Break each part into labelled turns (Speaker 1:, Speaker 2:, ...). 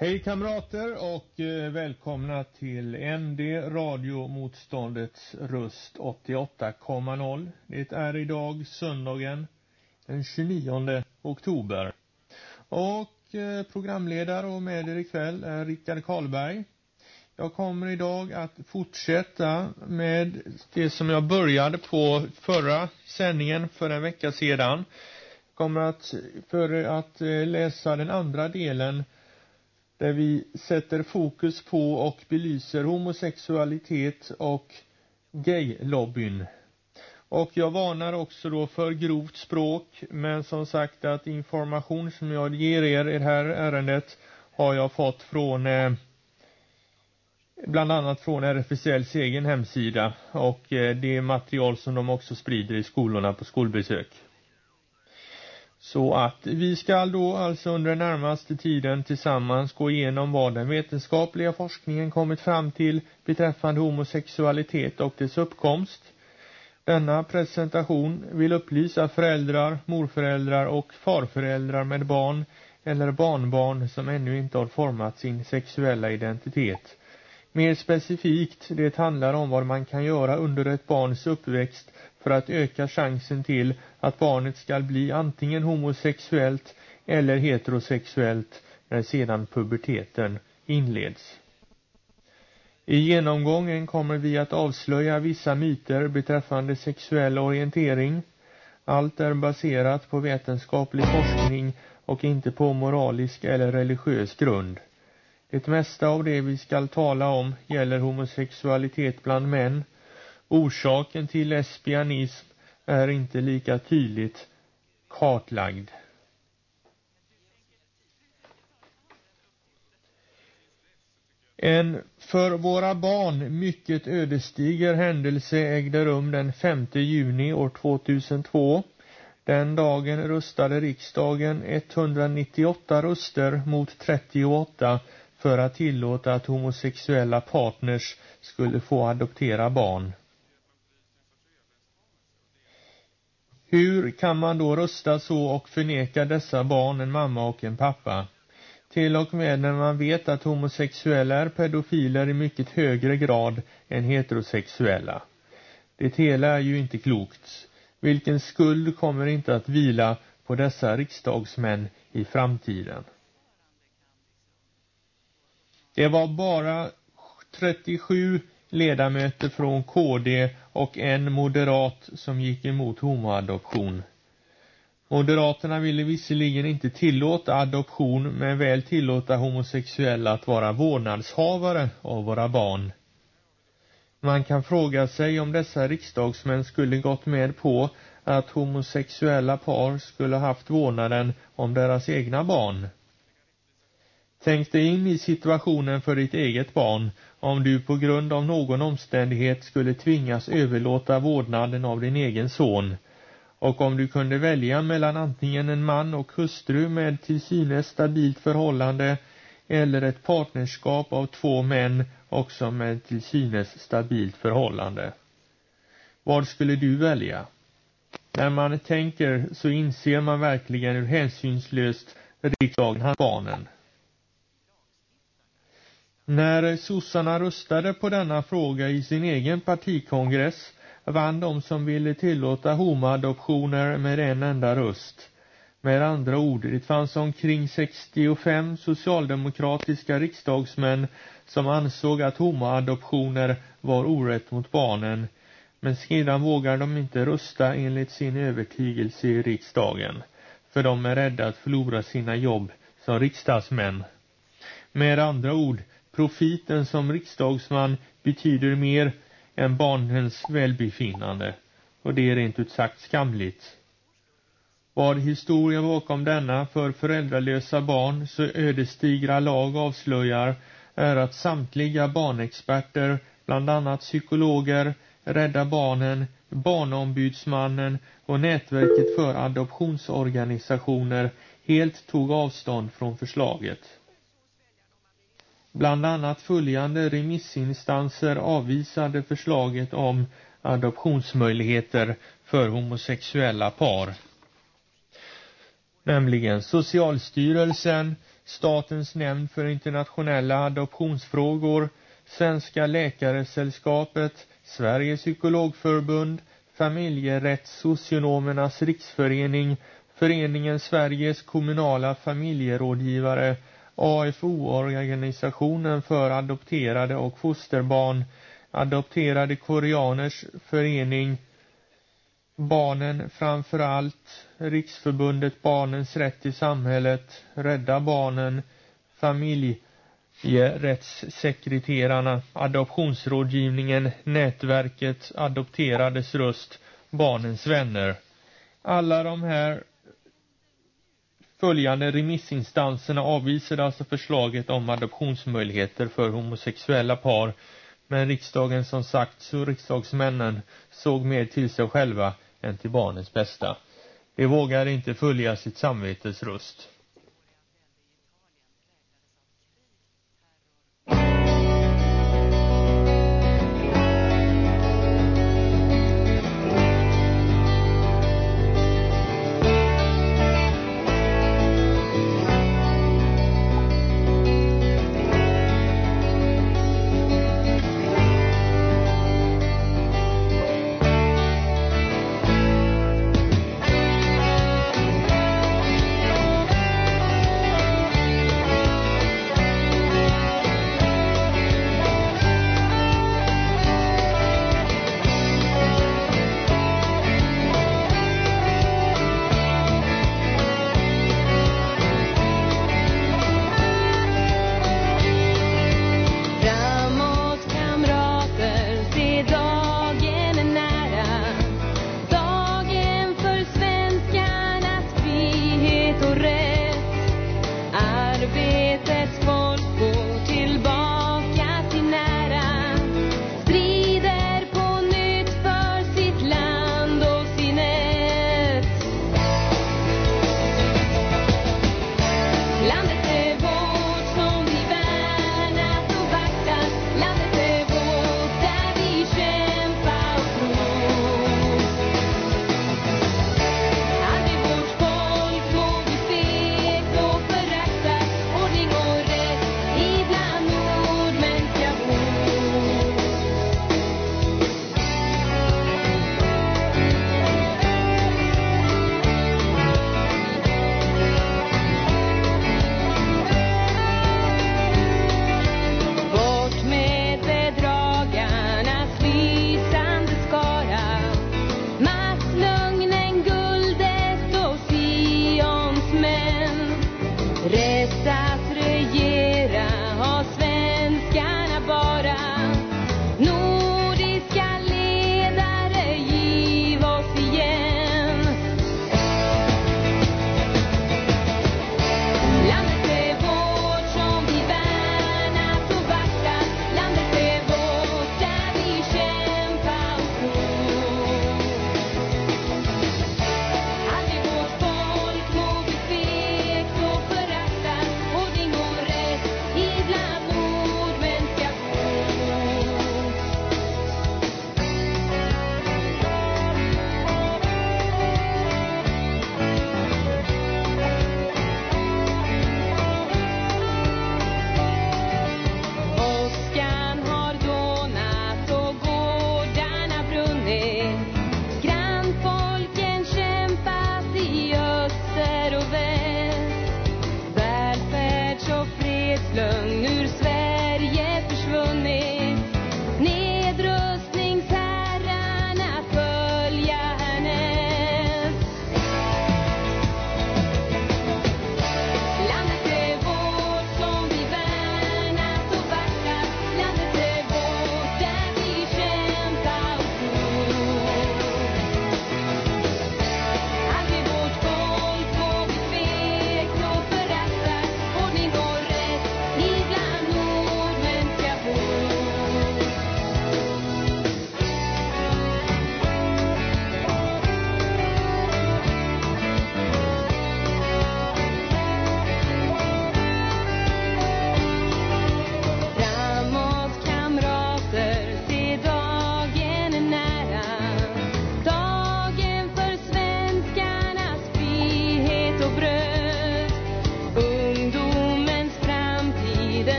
Speaker 1: Hej kamrater och eh, välkomna till ND radiomotståndets röst 88,0. Det är idag söndagen den 29 oktober. Och eh, programledare och med er ikväll är Rickard Karlberg. Jag kommer idag att fortsätta med det som jag började på förra sändningen för en vecka sedan. Jag kommer att, för att eh, läsa den andra delen där vi sätter fokus på och belyser homosexualitet och gaylobbyn. Och jag varnar också då för grovt språk, men som sagt att information som jag ger er i det här ärendet har jag fått från eh, bland annat från RFSLs egen hemsida och eh, det material som de också sprider i skolorna på skolbesök. Så att vi ska då alltså under den närmaste tiden tillsammans gå igenom vad den vetenskapliga forskningen kommit fram till beträffande homosexualitet och dess uppkomst. Denna presentation vill upplysa föräldrar, morföräldrar och farföräldrar med barn eller barnbarn som ännu inte har format sin sexuella identitet. Mer specifikt, det handlar om vad man kan göra under ett barns uppväxt för att öka chansen till att barnet ska bli antingen homosexuellt eller heterosexuellt när sedan puberteten inleds. I genomgången kommer vi att avslöja vissa myter beträffande sexuell orientering. Allt är baserat på vetenskaplig forskning och inte på moralisk eller religiös grund. Det mesta av det vi skall tala om gäller homosexualitet bland män. Orsaken till lesbianism är inte lika tydligt kartlagd. En för våra barn mycket ödesdiger händelse ägde rum den 5 juni år 2002. Den dagen röstade riksdagen 198 röster mot 38 för att tillåta att homosexuella partners skulle få adoptera barn. Hur kan man då rösta så och förneka dessa barn en mamma och en pappa? Till och med när man vet att homosexuella är pedofiler i mycket högre grad än heterosexuella. Det hela är ju inte klokt. Vilken skuld kommer inte att vila på dessa riksdagsmän i framtiden? Det var bara 37 ledamöter från KD och en moderat som gick emot homoadoption. Moderaterna ville visserligen inte tillåta adoption men väl tillåta homosexuella att vara vårdnadshavare av våra barn. Man kan fråga sig om dessa riksdagsmän skulle gått med på att homosexuella par skulle haft vårdnaden om deras egna barn. Tänk dig in i situationen för ditt eget barn om du på grund av någon omständighet skulle tvingas överlåta vårdnaden av din egen son och om du kunde välja mellan antingen en man och hustru med till synes stabilt förhållande eller ett partnerskap av två män också med till synes stabilt förhållande. Vad skulle du välja? När man tänker så inser man verkligen hur hänsynslöst riksdagen har barnen. När sossarna röstade på denna fråga i sin egen partikongress vann de som ville tillåta homoadoptioner med en enda röst. Med andra ord, det fanns omkring 65 socialdemokratiska riksdagsmän som ansåg att homoadoptioner var orätt mot barnen. Men sedan vågar de inte rösta enligt sin övertygelse i riksdagen. För de är rädda att förlora sina jobb som riksdagsmän. Med andra ord, profiten som riksdagsman betyder mer än barnens välbefinnande. Och det är rent ut sagt skamligt. Vad historien bakom denna för föräldralösa barn så ödesdigra lag avslöjar är att samtliga barnexperter, bland annat psykologer, Rädda Barnen, Barnombudsmannen och Nätverket för adoptionsorganisationer helt tog avstånd från förslaget. Bland annat följande remissinstanser avvisade förslaget om adoptionsmöjligheter för homosexuella par. Nämligen Socialstyrelsen, Statens nämnd för internationella adoptionsfrågor, Svenska läkaresällskapet, Sveriges psykologförbund, Familjerättssocionomernas riksförening, Föreningen Sveriges kommunala familjerådgivare, AFO-organisationen för adopterade och fosterbarn, Adopterade koreaners förening, Barnen framför allt, Riksförbundet Barnens rätt i samhället, Rädda Barnen, Familjerättssekreterarna, Adoptionsrådgivningen, Nätverket Adopterades röst, Barnens vänner. Alla de här följande remissinstanserna avvisade alltså förslaget om adoptionsmöjligheter för homosexuella par. Men riksdagen som sagt, så riksdagsmännen såg mer till sig själva än till barnens bästa. De vågade inte följa sitt samvetes röst.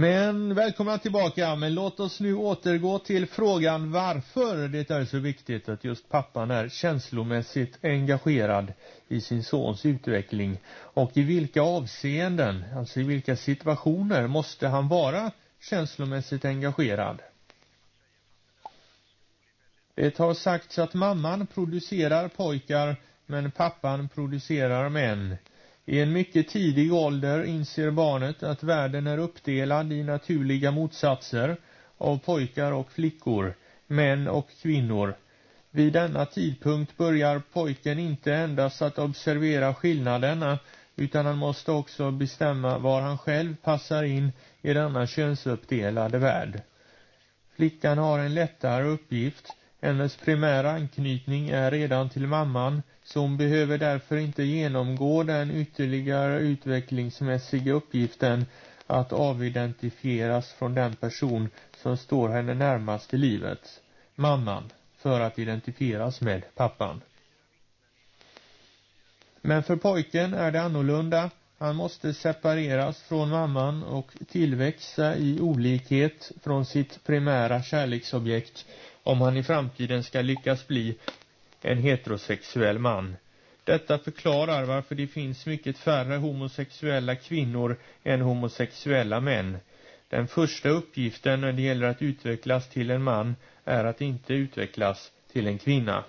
Speaker 1: Men välkomna tillbaka, men låt oss nu återgå till frågan varför det är så viktigt att just pappan är känslomässigt engagerad i sin sons utveckling och i vilka avseenden, alltså i vilka situationer måste han vara känslomässigt engagerad. Det har sagts att mamman producerar pojkar men pappan producerar män. I en mycket tidig ålder inser barnet att världen är uppdelad i naturliga motsatser av pojkar och flickor, män och kvinnor. Vid denna tidpunkt börjar pojken inte endast att observera skillnaderna utan han måste också bestämma var han själv passar in i denna könsuppdelade värld. Flickan har en lättare uppgift hennes primära anknytning är redan till mamman, så hon behöver därför inte genomgå den ytterligare utvecklingsmässiga uppgiften att avidentifieras från den person som står henne närmast i livet, mamman, för att identifieras med pappan. Men för pojken är det annorlunda. Han måste separeras från mamman och tillväxa i olikhet från sitt primära kärleksobjekt om han i framtiden ska lyckas bli en heterosexuell man. Detta förklarar varför det finns mycket färre homosexuella kvinnor än homosexuella män. Den första uppgiften när det gäller att utvecklas till en man är att inte utvecklas till en kvinna.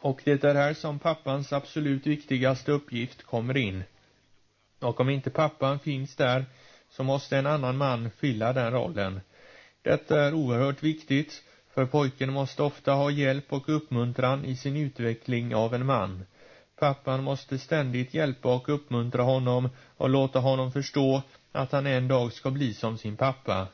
Speaker 1: Och det är här som pappans absolut viktigaste uppgift kommer in. Och om inte pappan finns där så måste en annan man fylla den rollen. Detta är oerhört viktigt, för pojken måste ofta ha hjälp och uppmuntran i sin utveckling av en man. Pappan måste ständigt hjälpa och uppmuntra honom och låta honom förstå att han en dag ska bli som sin pappa.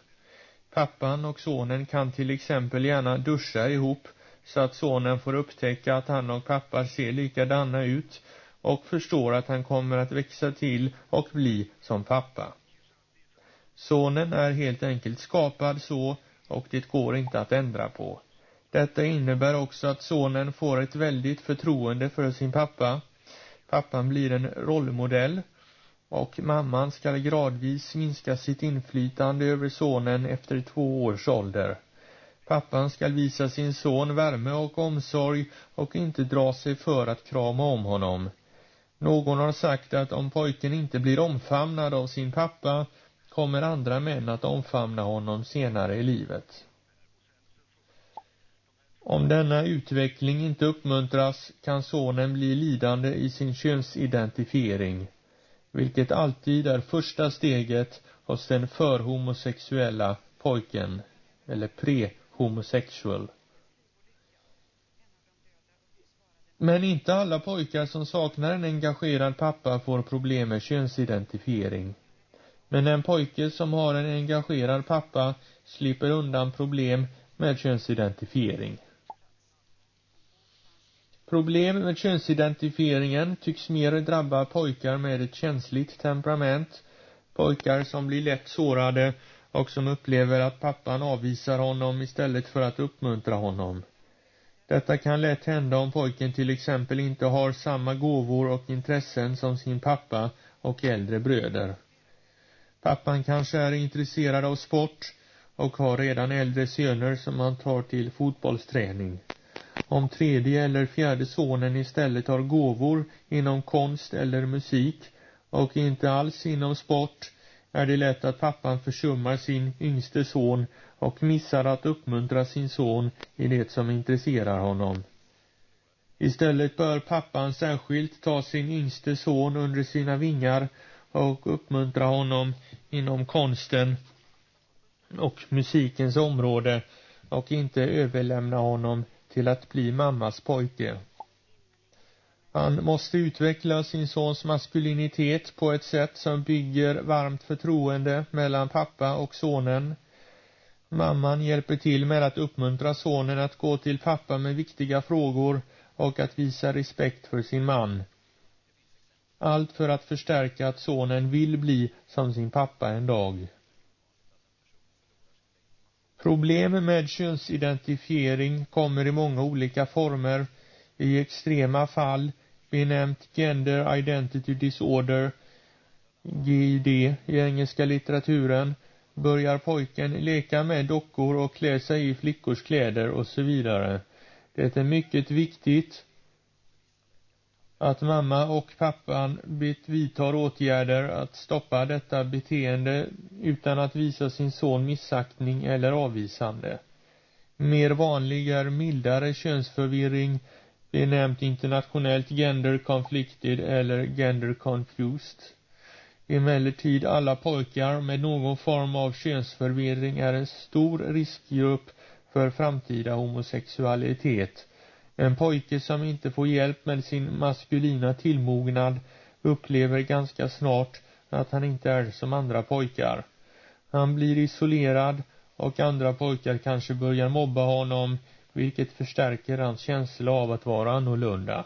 Speaker 1: Pappan och sonen kan till exempel gärna duscha ihop så att sonen får upptäcka att han och pappa ser likadana ut och förstår att han kommer att växa till och bli som pappa. Sonen är helt enkelt skapad så och det går inte att ändra på. Detta innebär också att sonen får ett väldigt förtroende för sin pappa. Pappan blir en rollmodell och mamman ska gradvis minska sitt inflytande över sonen efter två års ålder. Pappan ska visa sin son värme och omsorg och inte dra sig för att krama om honom. Någon har sagt att om pojken inte blir omfamnad av sin pappa kommer andra män att omfamna honom senare i livet. Om denna utveckling inte uppmuntras kan sonen bli lidande i sin könsidentifiering, vilket alltid är första steget hos den förhomosexuella pojken, eller prehomosexual. Men inte alla pojkar som saknar en engagerad pappa får problem med könsidentifiering. Men en pojke som har en engagerad pappa slipper undan problem med könsidentifiering. Problem med könsidentifieringen tycks mer drabba pojkar med ett känsligt temperament, pojkar som blir lätt sårade och som upplever att pappan avvisar honom istället för att uppmuntra honom. Detta kan lätt hända om pojken till exempel inte har samma gåvor och intressen som sin pappa och äldre bröder. Pappan kanske är intresserad av sport och har redan äldre söner som han tar till fotbollsträning. Om tredje eller fjärde sonen istället har gåvor inom konst eller musik och inte alls inom sport är det lätt att pappan försummar sin yngste son och missar att uppmuntra sin son i det som intresserar honom. Istället bör pappan särskilt ta sin yngste son under sina vingar och uppmuntra honom inom konsten och musikens område och inte överlämna honom till att bli mammas pojke. Han måste utveckla sin sons maskulinitet på ett sätt som bygger varmt förtroende mellan pappa och sonen. Mamman hjälper till med att uppmuntra sonen att gå till pappa med viktiga frågor och att visa respekt för sin man. Allt för att förstärka att sonen vill bli som sin pappa en dag. Problem med könsidentifiering kommer i många olika former. I extrema fall benämnt Gender Identity Disorder, GID i engelska litteraturen, börjar pojken leka med dockor och klä sig i flickors kläder och så vidare. Det är mycket viktigt att mamma och pappan vidtar åtgärder att stoppa detta beteende utan att visa sin son missaktning eller avvisande. Mer vanlig är mildare könsförvirring benämnt internationellt gender conflicted eller gender confused. Emellertid alla pojkar med någon form av könsförvirring är en stor riskgrupp för framtida homosexualitet. En pojke som inte får hjälp med sin maskulina tillmognad upplever ganska snart att han inte är som andra pojkar. Han blir isolerad och andra pojkar kanske börjar mobba honom vilket förstärker hans känsla av att vara annorlunda.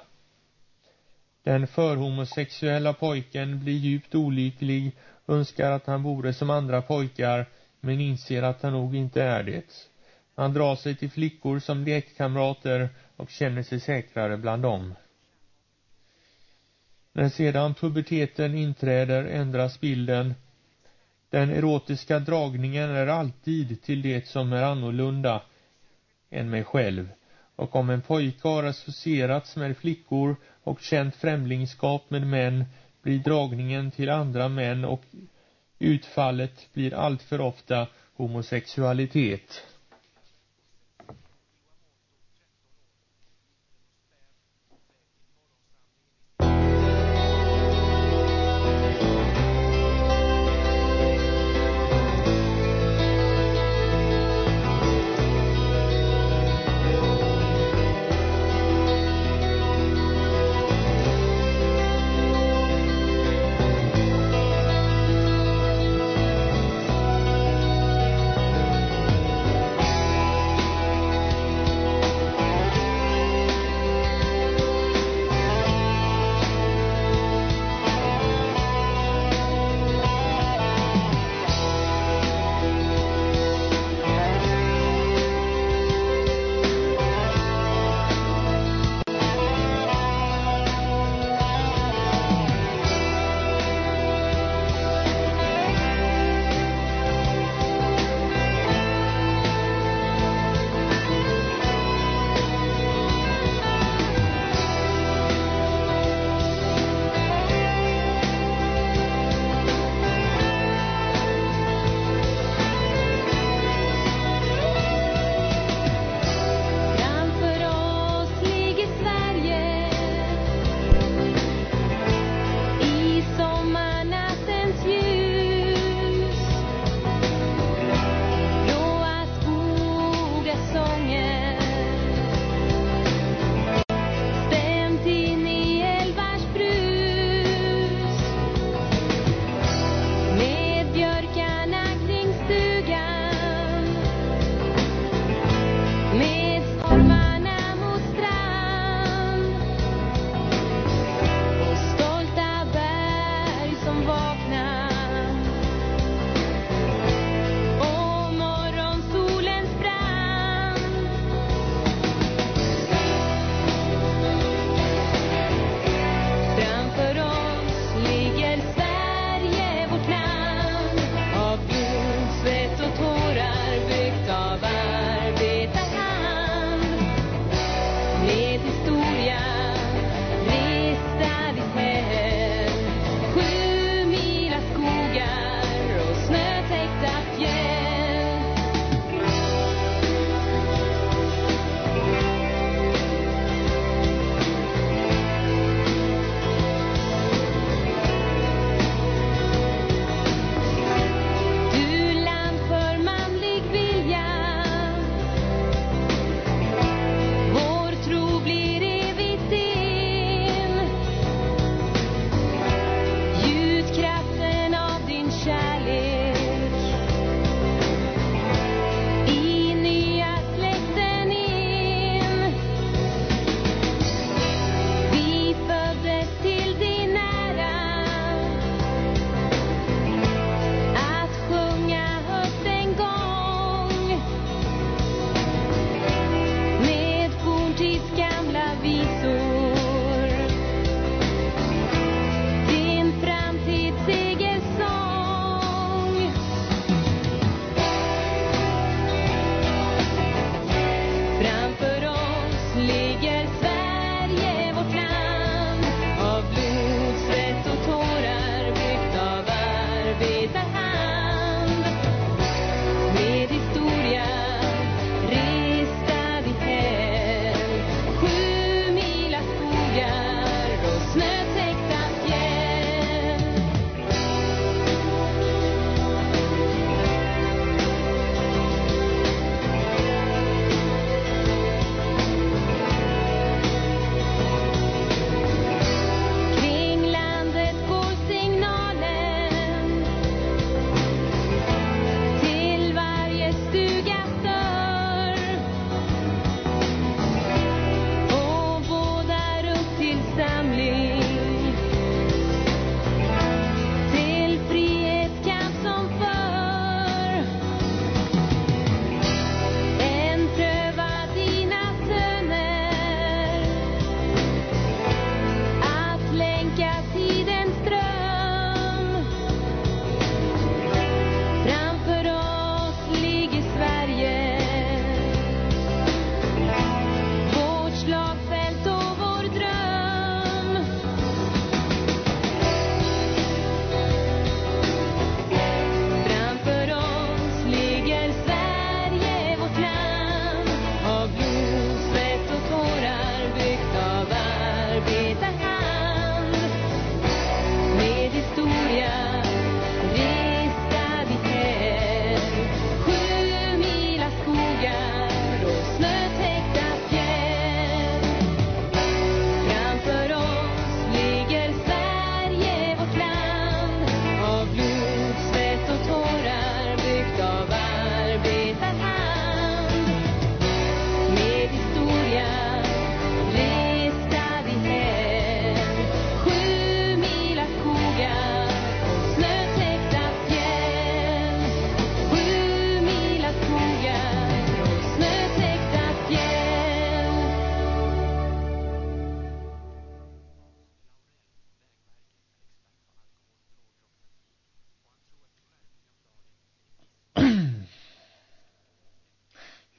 Speaker 1: Den förhomosexuella pojken blir djupt olycklig, önskar att han vore som andra pojkar, men inser att han nog inte är det. Han drar sig till flickor som lekkamrater och känner sig säkrare bland dem. När sedan puberteten inträder ändras bilden. Den erotiska dragningen är alltid till det som är annorlunda än mig själv. Och om en pojke har associerats med flickor och känt främlingskap med män blir dragningen till andra män och utfallet blir alltför ofta homosexualitet.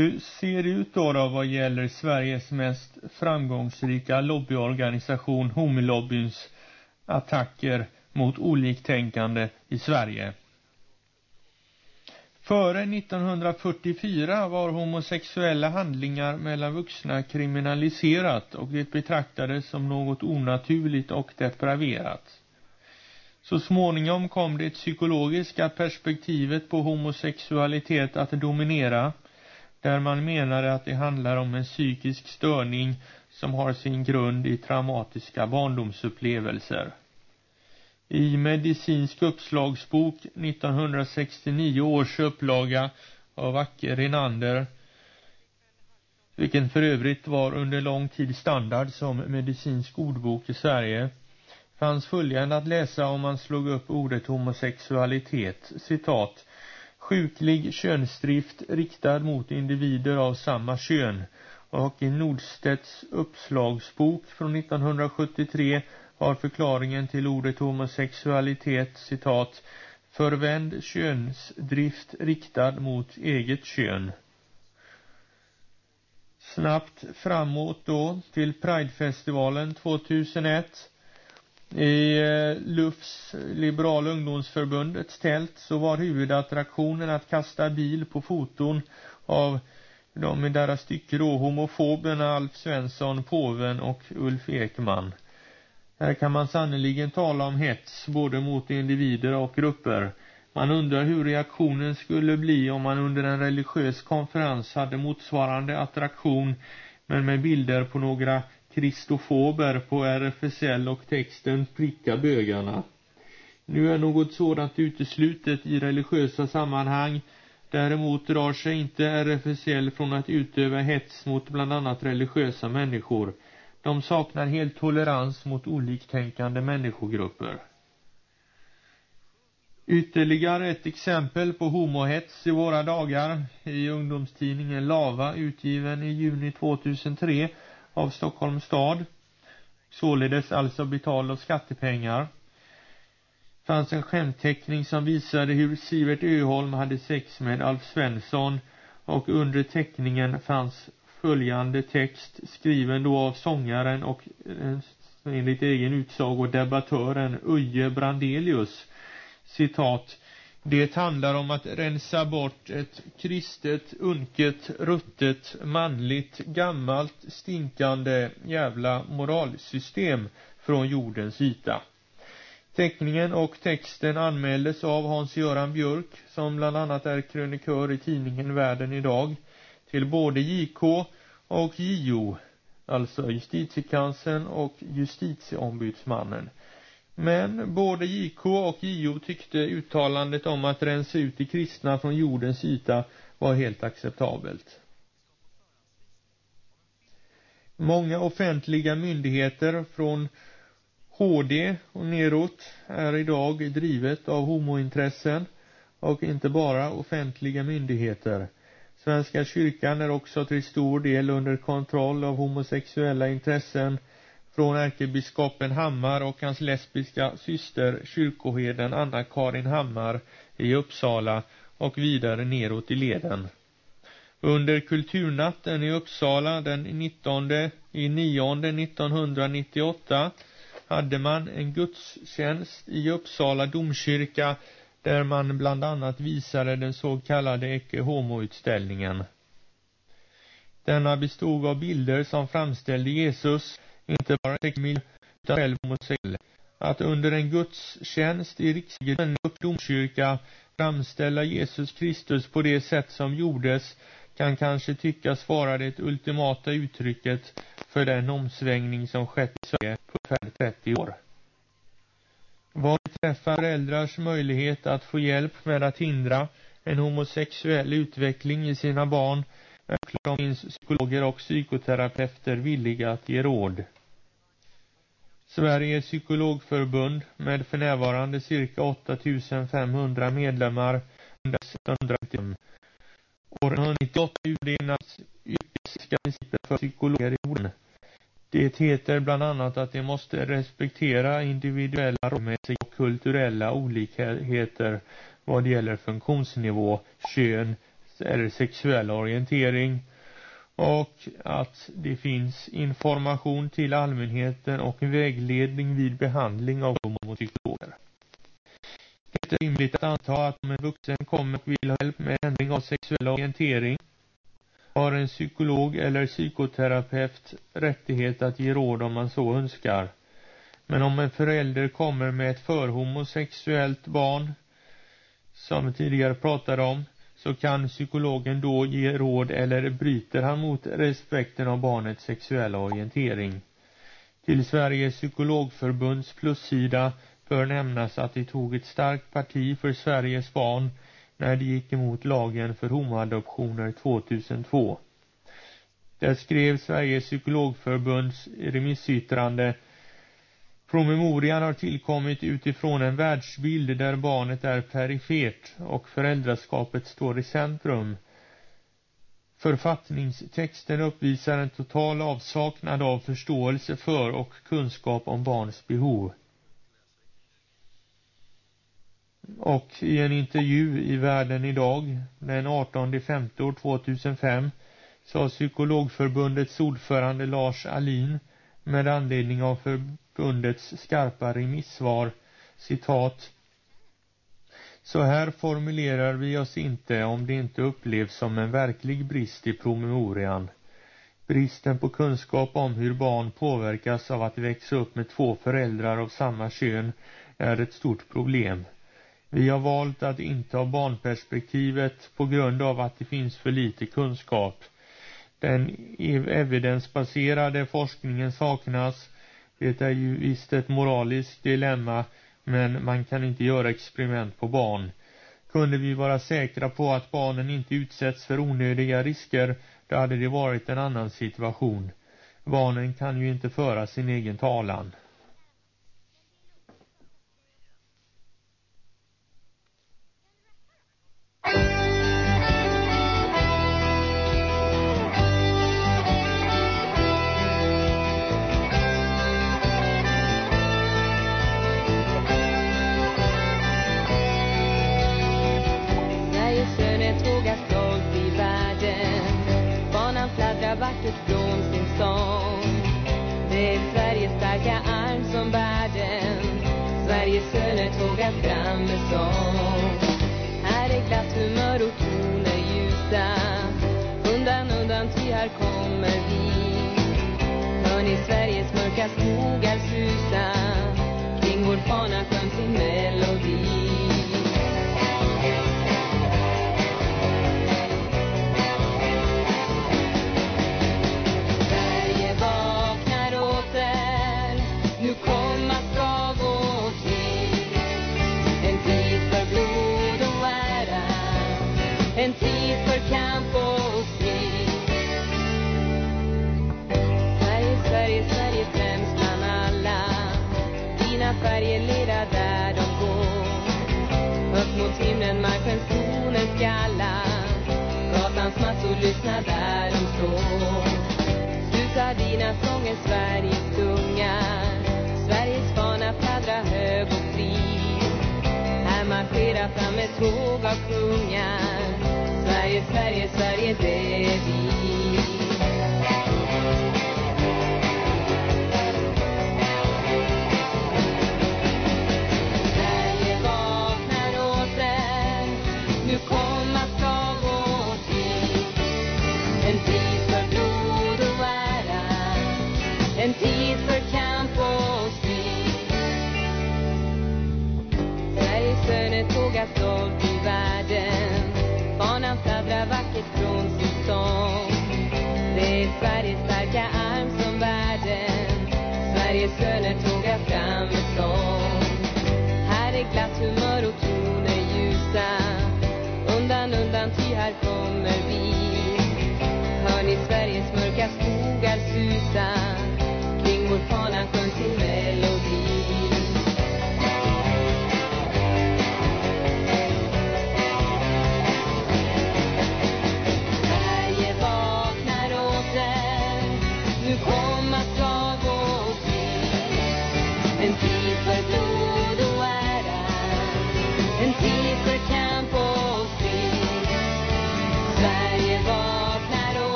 Speaker 1: Hur ser det ut då, då vad gäller Sveriges mest framgångsrika lobbyorganisation Homolobbyns attacker mot oliktänkande i Sverige? Före 1944 var homosexuella handlingar mellan vuxna kriminaliserat och det betraktades som något onaturligt och depraverat. Så småningom kom det psykologiska perspektivet på homosexualitet att dominera där man menade att det handlar om en psykisk störning som har sin grund i traumatiska barndomsupplevelser. I medicinsk uppslagsbok 1969 års upplaga av Acke Renander vilken för övrigt var under lång tid standard som medicinsk ordbok i Sverige fanns följande att läsa om man slog upp ordet homosexualitet, citat sjuklig könsdrift riktad mot individer av samma kön och i Nordstedts uppslagsbok från 1973 har förklaringen till ordet homosexualitet citat förvänd könsdrift riktad mot eget kön. Snabbt framåt då till Pridefestivalen 2001 i eh, Lufs liberala ungdomsförbundets tält så var huvudattraktionen att kasta bil på foton av de i deras stycke då homofoberna Alf Svensson, Påven och Ulf Ekman. Här kan man sannoliken tala om hets både mot individer och grupper. Man undrar hur reaktionen skulle bli om man under en religiös konferens hade motsvarande attraktion men med bilder på några kristofober på RFSL och texten pricka bögarna. Nu är något sådant uteslutet i religiösa sammanhang. Däremot drar sig inte RFSL från att utöva hets mot bland annat religiösa människor. De saknar helt tolerans mot oliktänkande människogrupper. Ytterligare ett exempel på homohets i våra dagar i ungdomstidningen Lava utgiven i juni 2003 av Stockholms stad. Således alltså betald av skattepengar. fanns en skämteckning som visade hur Sivert Öholm hade sex med Alf Svensson och under teckningen fanns följande text skriven då av sångaren och eh, enligt egen utsago debattören Uje Brandelius citat det handlar om att rensa bort ett kristet, unket, ruttet, manligt, gammalt, stinkande jävla moralsystem från jordens yta. Teckningen och texten anmäldes av Hans-Göran Björk, som bland annat är krönikör i tidningen Världen idag, till både JK och JO, alltså justitiekanslern och justitieombudsmannen. Men både JK och JO tyckte uttalandet om att rensa ut de kristna från jordens yta var helt acceptabelt. Många offentliga myndigheter från HD och neråt är idag drivet av homointressen och inte bara offentliga myndigheter. Svenska kyrkan är också till stor del under kontroll av homosexuella intressen från ärkebiskopen Hammar och hans lesbiska syster kyrkoheden Anna-Karin Hammar i Uppsala och vidare neråt i leden. Under kulturnatten i Uppsala den 19 i 9 1998 hade man en gudstjänst i Uppsala domkyrka där man bland annat visade den så kallade Ecce Homo-utställningen. Denna bestod av bilder som framställde Jesus, inte bara tekmil, utan själv homosexuell. Att under en gudstjänst i Riksguden och domkyrka framställa Jesus Kristus på det sätt som gjordes kan kanske tyckas vara det ultimata uttrycket för den omsvängning som skett i Sverige på ungefär 30 år. Vad beträffar föräldrars möjlighet att få hjälp med att hindra en homosexuell utveckling i sina barn är klart finns psykologer och psykoterapeuter villiga att ge råd. Sveriges psykologförbund med för närvarande cirka 8500 medlemmar under År 1998 utdelas yrkesetiska principer för psykologer i orden. Det heter bland annat att de måste respektera individuella rollmässiga och kulturella olikheter vad gäller funktionsnivå, kön eller sexuell orientering och att det finns information till allmänheten och vägledning vid behandling av homopsykologer. Det är rimligt att anta att om en vuxen kommer och vill ha hjälp med ändring av sexuell orientering har en psykolog eller psykoterapeut rättighet att ge råd om man så önskar. Men om en förälder kommer med ett förhomosexuellt barn, som vi tidigare pratade om, så kan psykologen då ge råd eller bryter han mot respekten av barnets sexuella orientering. Till Sveriges psykologförbunds plussida bör nämnas att de tog ett starkt parti för Sveriges barn när de gick emot lagen för homoadoptioner 2002. Där skrev Sveriges psykologförbunds remissyttrande Promemorian har tillkommit utifrån en världsbild där barnet är perifert och föräldraskapet står i centrum. Författningstexten uppvisar en total avsaknad av förståelse för och kunskap om barns behov. Och i en intervju i Världen idag den 18 femte år 2005 sa psykologförbundets ordförande Lars Alin med anledning av förbundets skarpa remissvar citat så här formulerar vi oss inte om det inte upplevs som en verklig brist i promemorian. Bristen på kunskap om hur barn påverkas av att växa upp med två föräldrar av samma kön är ett stort problem. Vi har valt att inte ha barnperspektivet på grund av att det finns för lite kunskap. Den evidensbaserade forskningen saknas. Det är ju visst ett moraliskt dilemma, men man kan inte göra experiment på barn. Kunde vi vara säkra på att barnen inte utsätts för onödiga risker, då hade det varit en annan situation. Barnen kan ju inte föra sin egen talan.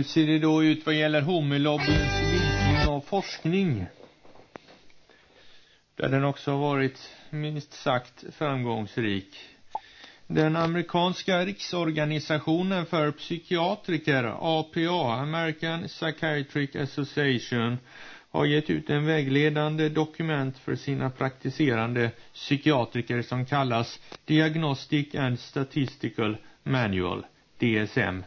Speaker 1: Hur ser det då ut vad gäller homolobbyns vinkling av forskning? Där den också har varit minst sagt framgångsrik. Den amerikanska riksorganisationen för psykiatriker, APA, American Psychiatric Association, har gett ut en vägledande dokument för sina praktiserande psykiatriker som kallas Diagnostic and Statistical Manual, DSM.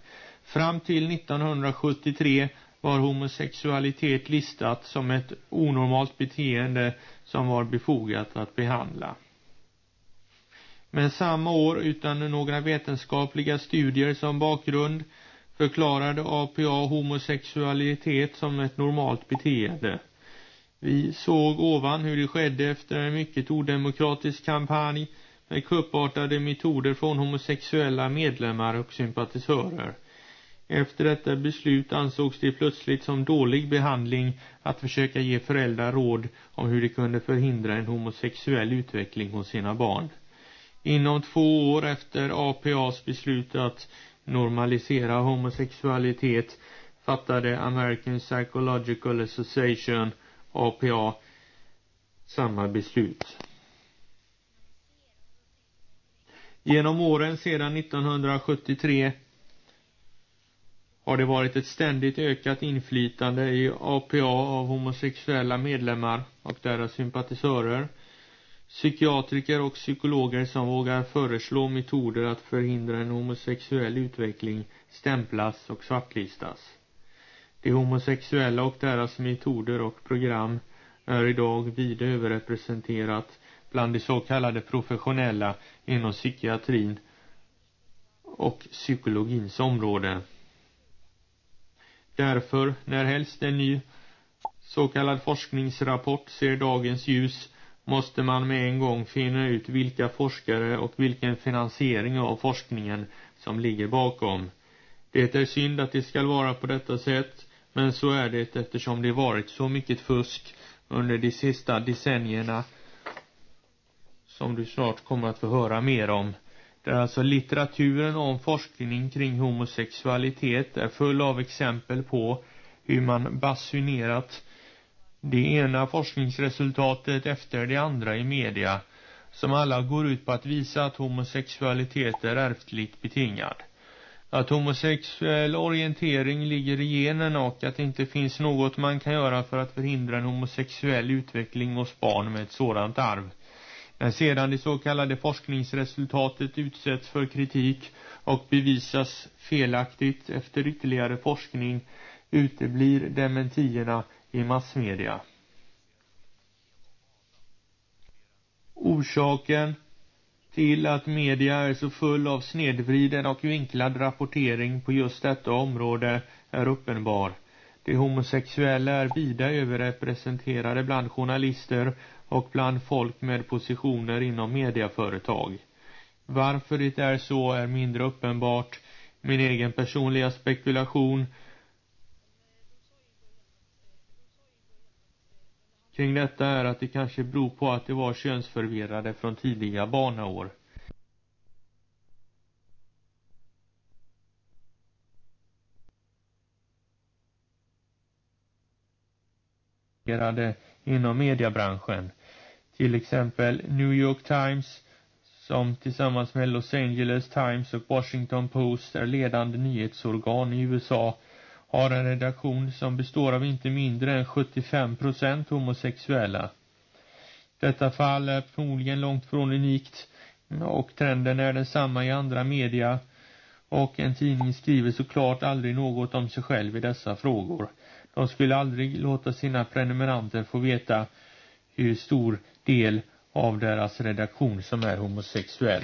Speaker 1: Fram till 1973 var homosexualitet listat som ett onormalt beteende som var befogat att behandla. Men samma år, utan några vetenskapliga studier som bakgrund, förklarade APA homosexualitet som ett normalt beteende. Vi såg ovan hur det skedde efter en mycket odemokratisk kampanj med kuppartade metoder från homosexuella medlemmar och sympatisörer. Efter detta beslut ansågs det plötsligt som dålig behandling att försöka ge föräldrar råd om hur de kunde förhindra en homosexuell utveckling hos sina barn. Inom två år efter APAs beslut att normalisera homosexualitet fattade American Psychological Association, APA, samma beslut. Genom åren sedan 1973 har det varit ett ständigt ökat inflytande i APA av homosexuella medlemmar och deras sympatisörer. Psykiatriker och psykologer som vågar föreslå metoder att förhindra en homosexuell utveckling stämplas och svartlistas. De homosexuella och deras metoder och program är idag vida överrepresenterat bland de så kallade professionella inom psykiatrin och psykologins område. Därför, när helst en ny så kallad forskningsrapport ser dagens ljus, måste man med en gång finna ut vilka forskare och vilken finansiering av forskningen som ligger bakom. Det är synd att det skall vara på detta sätt, Men så är det eftersom det varit så mycket fusk under de sista decennierna som du snart kommer att få höra mer om. Där alltså litteraturen om forskning kring homosexualitet är full av exempel på hur man basunerat det ena forskningsresultatet efter det andra i media som alla går ut på att visa att homosexualitet är ärftligt betingad. Att homosexuell orientering ligger i genen och att det inte finns något man kan göra för att förhindra en homosexuell utveckling hos barn med ett sådant arv. När sedan det så kallade forskningsresultatet utsätts för kritik och bevisas felaktigt efter ytterligare forskning uteblir dementierna i massmedia. Orsaken till att media är så full av snedvriden och vinklad rapportering på just detta område är uppenbar. De homosexuella är vida överrepresenterade bland journalister och bland folk med positioner inom mediaföretag. Varför det är så är mindre uppenbart. Min egen personliga spekulation kring detta är att det kanske beror på att det var könsförvirrade från tidiga barnaår. Inom mediebranschen. Till exempel New York Times som tillsammans med Los Angeles Times och Washington Post är ledande nyhetsorgan i USA har en redaktion som består av inte mindre än 75 procent homosexuella. Detta fall är förmodligen långt från unikt och trenden är densamma i andra media och en tidning skriver såklart aldrig något om sig själv i dessa frågor. De skulle aldrig låta sina prenumeranter få veta hur stor del av deras redaktion som är homosexuell.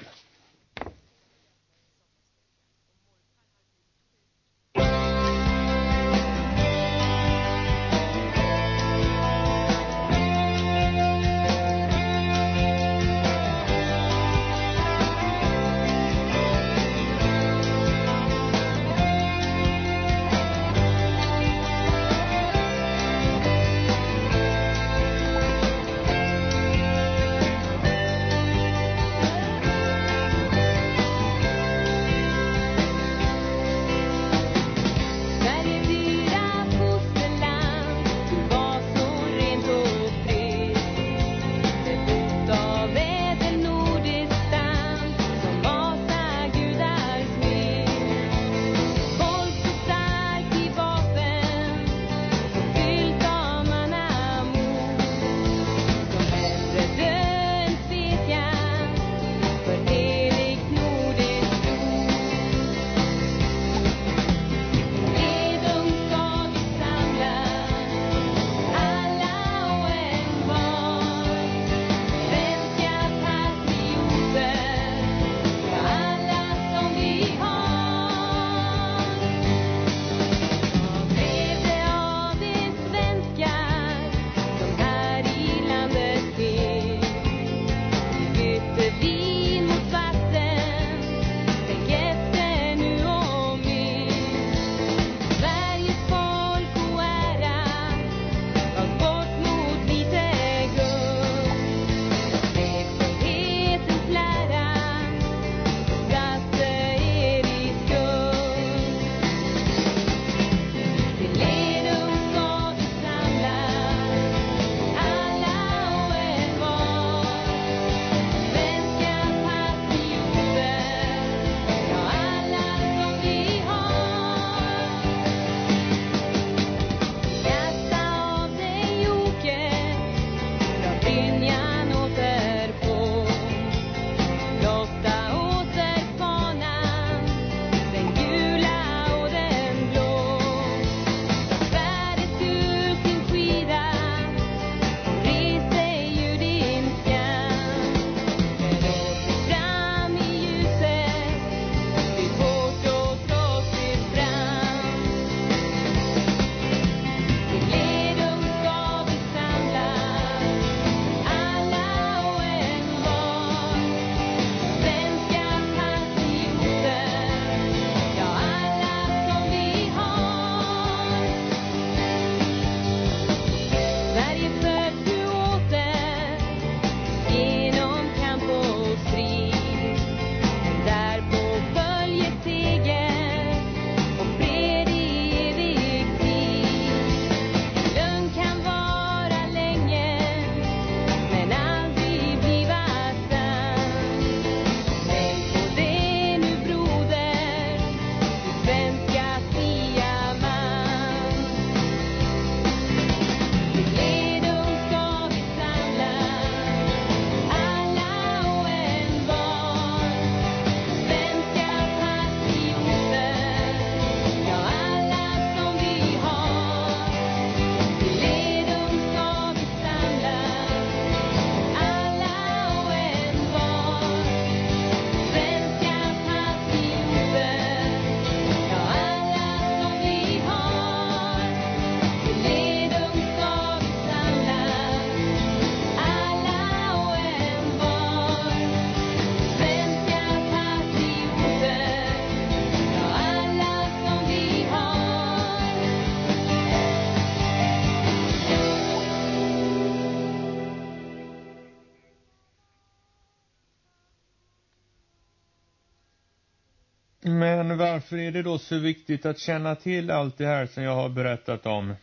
Speaker 1: Varför är det då så viktigt att känna till allt det här som jag har berättat om?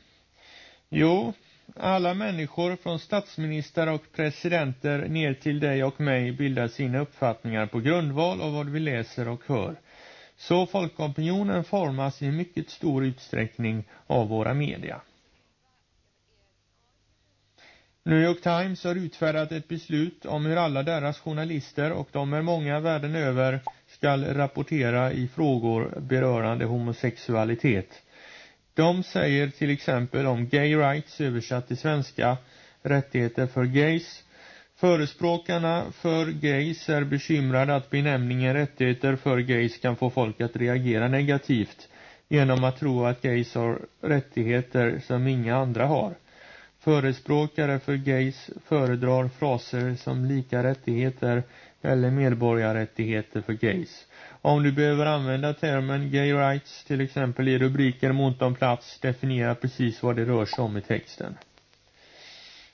Speaker 1: Jo, alla människor från statsministrar och presidenter ner till dig och mig bildar sina uppfattningar på grundval av vad vi läser och hör. Så folkopinionen formas i mycket stor utsträckning av våra media. New York Times har utfärdat ett beslut om hur alla deras journalister, och de är många världen över, skall rapportera i frågor berörande homosexualitet. De säger till exempel om gay rights översatt till svenska, rättigheter för gays. Förespråkarna för gays är bekymrade att benämningen rättigheter för gays kan få folk att reagera negativt genom att tro att gays har rättigheter som inga andra har. Förespråkare för gays föredrar fraser som lika rättigheter eller medborgarrättigheter för gays. Om du behöver använda termen gay rights till exempel i rubriker mot om plats definiera precis vad det rör sig om i texten.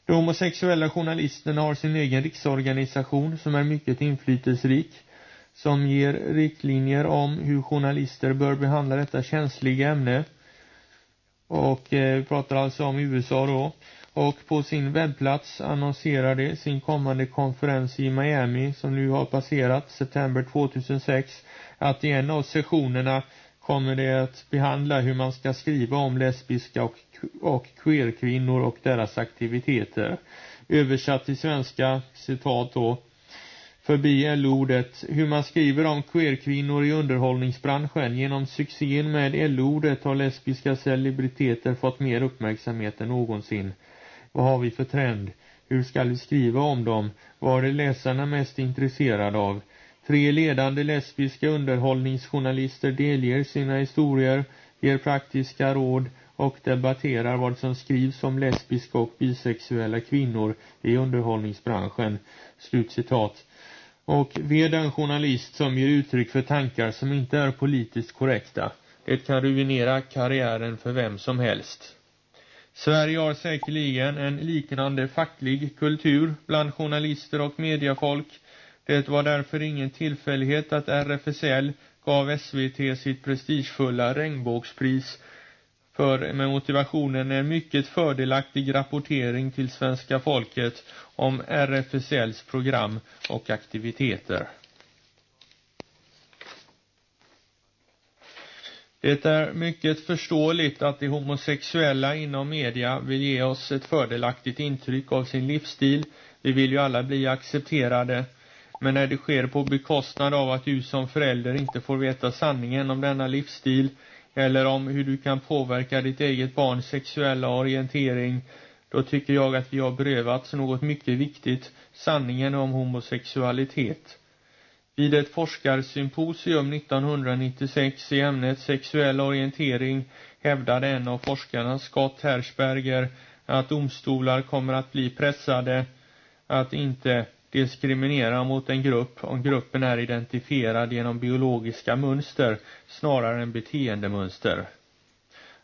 Speaker 1: De homosexuella journalisterna har sin egen riksorganisation som är mycket inflytelserik som ger riktlinjer om hur journalister bör behandla detta känsliga ämne. Och eh, vi pratar alltså om USA då och på sin webbplats annonserade sin kommande konferens i Miami som nu har passerat september 2006 att i en av sessionerna kommer det att behandla hur man ska skriva om lesbiska och, och queerkvinnor och deras aktiviteter. Översatt till svenska, citat då, förbi L-ordet, hur man skriver om queerkvinnor i underhållningsbranschen. Genom succén med L-ordet har lesbiska celebriteter fått mer uppmärksamhet än någonsin. Vad har vi för trend? Hur ska vi skriva om dem? Vad är läsarna mest intresserade av? Tre ledande lesbiska underhållningsjournalister delger sina historier, ger praktiska råd och debatterar vad som skrivs om lesbiska och bisexuella kvinnor i underhållningsbranschen. Slutcitat. Och vi är den journalist som ger uttryck för tankar som inte är politiskt korrekta. Det kan ruinera karriären för vem som helst. Sverige har säkerligen en liknande facklig kultur bland journalister och mediafolk. Det var därför ingen tillfällighet att RFSL gav SVT sitt prestigefulla regnbågspris för med motivationen en mycket fördelaktig rapportering till svenska folket om RFSLs program och aktiviteter. Det är mycket förståeligt att de homosexuella inom media vill ge oss ett fördelaktigt intryck av sin livsstil. Vi vill ju alla bli accepterade. Men när det sker på bekostnad av att du som förälder inte får veta sanningen om denna livsstil eller om hur du kan påverka ditt eget barns sexuella orientering, då tycker jag att vi har berövats något mycket viktigt, sanningen om homosexualitet. Vid ett forskarsymposium 1996 i ämnet sexuell orientering hävdade en av forskarna, Scott Hersberger att domstolar kommer att bli pressade att inte diskriminera mot en grupp om gruppen är identifierad genom biologiska mönster snarare än beteendemönster.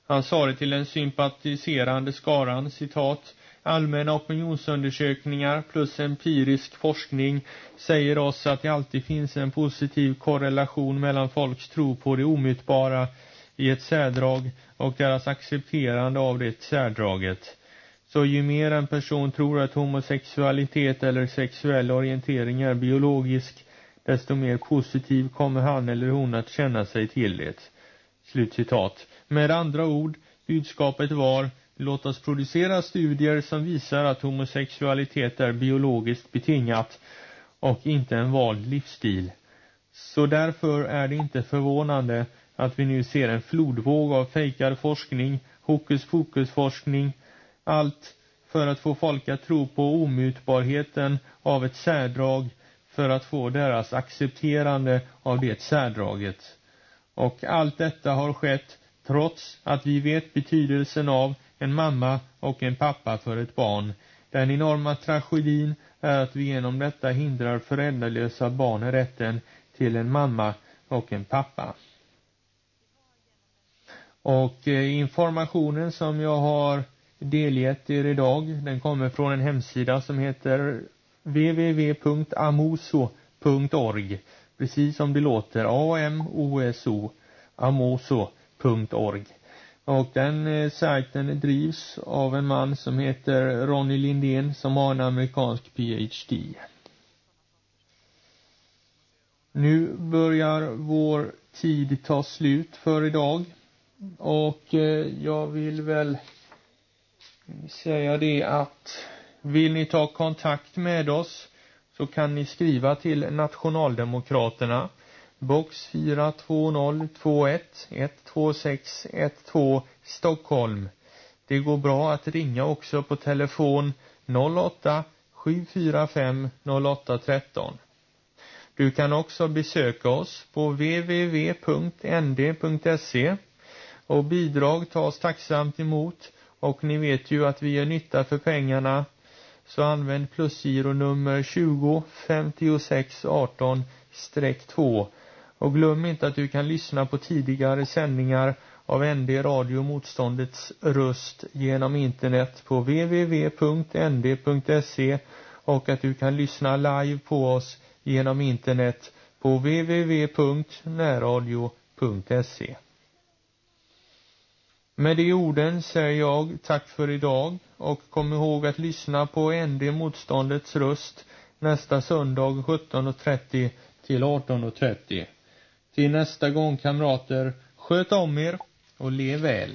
Speaker 1: Han sa det till den sympatiserande skaran, citat, Allmänna opinionsundersökningar plus empirisk forskning säger oss att det alltid finns en positiv korrelation mellan folks tro på det omutbara i ett särdrag och deras accepterande av det särdraget. Så ju mer en person tror att homosexualitet eller sexuell orientering är biologisk, desto mer positiv kommer han eller hon att känna sig till det. Slutcitat. Med andra ord, budskapet var Låt oss producera studier som visar att homosexualitet är biologiskt betingat och inte en vald livsstil. Så därför är det inte förvånande att vi nu ser en flodvåg av fejkad forskning, hokus pokus forskning, allt för att få folk att tro på omutbarheten av ett särdrag för att få deras accepterande av det särdraget. Och allt detta har skett trots att vi vet betydelsen av en mamma och en pappa för ett barn. Den enorma tragedin är att vi genom detta hindrar föräldralösa barn rätten till en mamma och en pappa. Och eh, informationen som jag har delgett er idag, den kommer från en hemsida som heter www.amoso.org precis som det låter, A-M-O-S-O, amoso.org. Och den eh, sajten drivs av en man som heter Ronny Lindén som har en amerikansk PhD. Nu börjar vår tid ta slut för idag. Och eh, jag vill väl säga det att vill ni ta kontakt med oss så kan ni skriva till Nationaldemokraterna box 42021 12612 Stockholm. Det går bra att ringa också på telefon 08 745 0813. Du kan också besöka oss på www.nd.se och bidrag tas tacksamt emot och ni vet ju att vi gör nytta för pengarna så använd plusgironummer 20 56 18 2 och glöm inte att du kan lyssna på tidigare sändningar av ND Radio Motståndets röst genom internet på www.nd.se och att du kan lyssna live på oss genom internet på www.närradio.se. Med de orden säger jag tack för idag och kom ihåg att lyssna på ND Motståndets röst nästa söndag 17.30 till 18.30. Till nästa gång kamrater, sköt om er och lev väl.